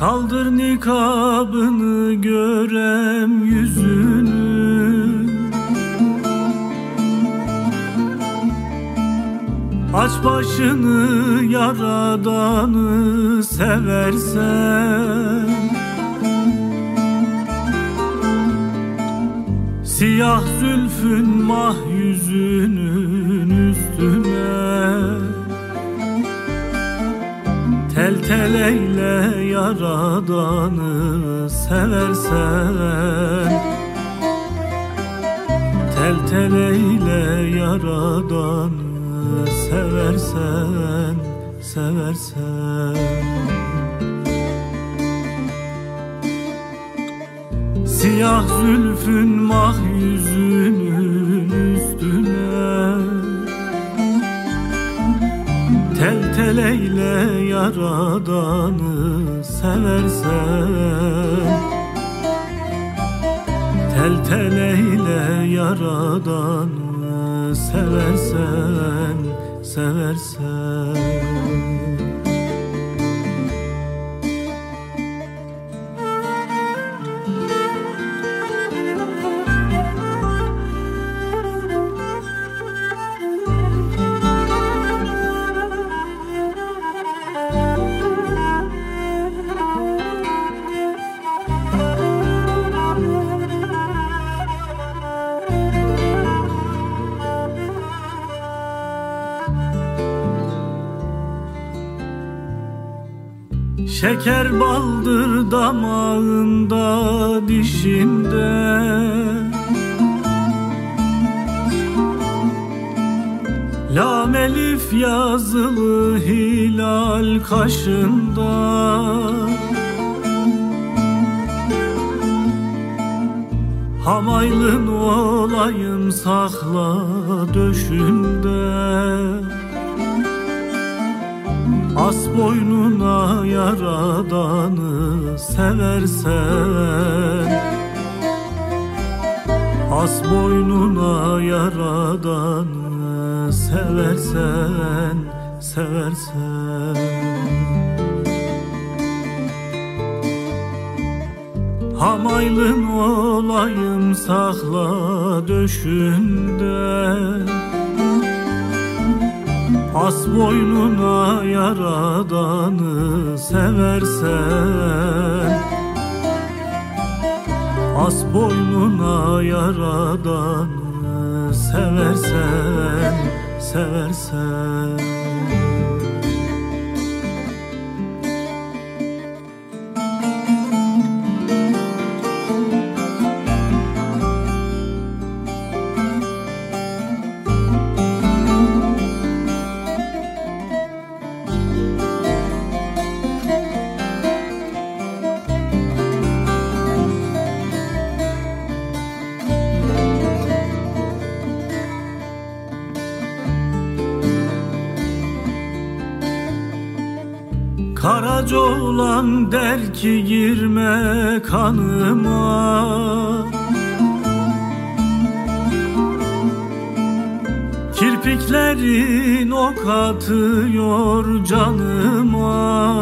Kaldır nikabını görem yüzünü. Aç başını yaradanı seversen. Siyah zülfün mah yüzünün Tel tel eyle yaradanı seversen Tel tel eyle yaradanı seversen Seversen. Siyah zülfün mah yüzünün Tel eyle yaradanı seversen. Tel tel eyle yaradanı seversen Seversen Şeker baldır damağında dişinde. Lam elif yazılı hilal kaşında. Hamaylın olayım sakla döşünde As boynuna yaradanı seversen As boynuna yaradanı seversen Seversen Hamaylın olayım sakla döşünde As boynuna yaradanı seversen As boynuna yaradanı seversen Seversen Karaca olan der ki girme kanıma. Kirpiklerin ok atıyor canıma.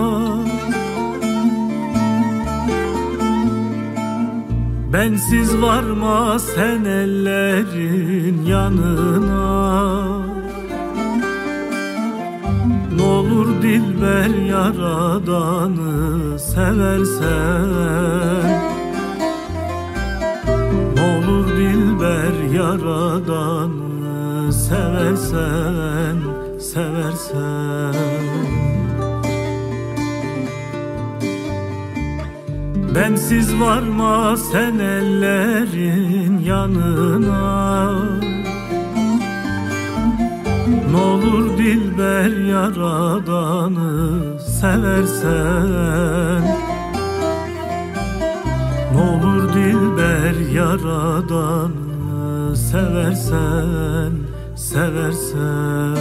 Bensiz varma sen ellerin yanına Dilber yaradanı seversen N'olur dilber yaradanı seversen Seversen Bensiz varma sen ellerin yanına N'olur dilber yaradanı seversen. N'olur dilber yaradanı seversen Seversen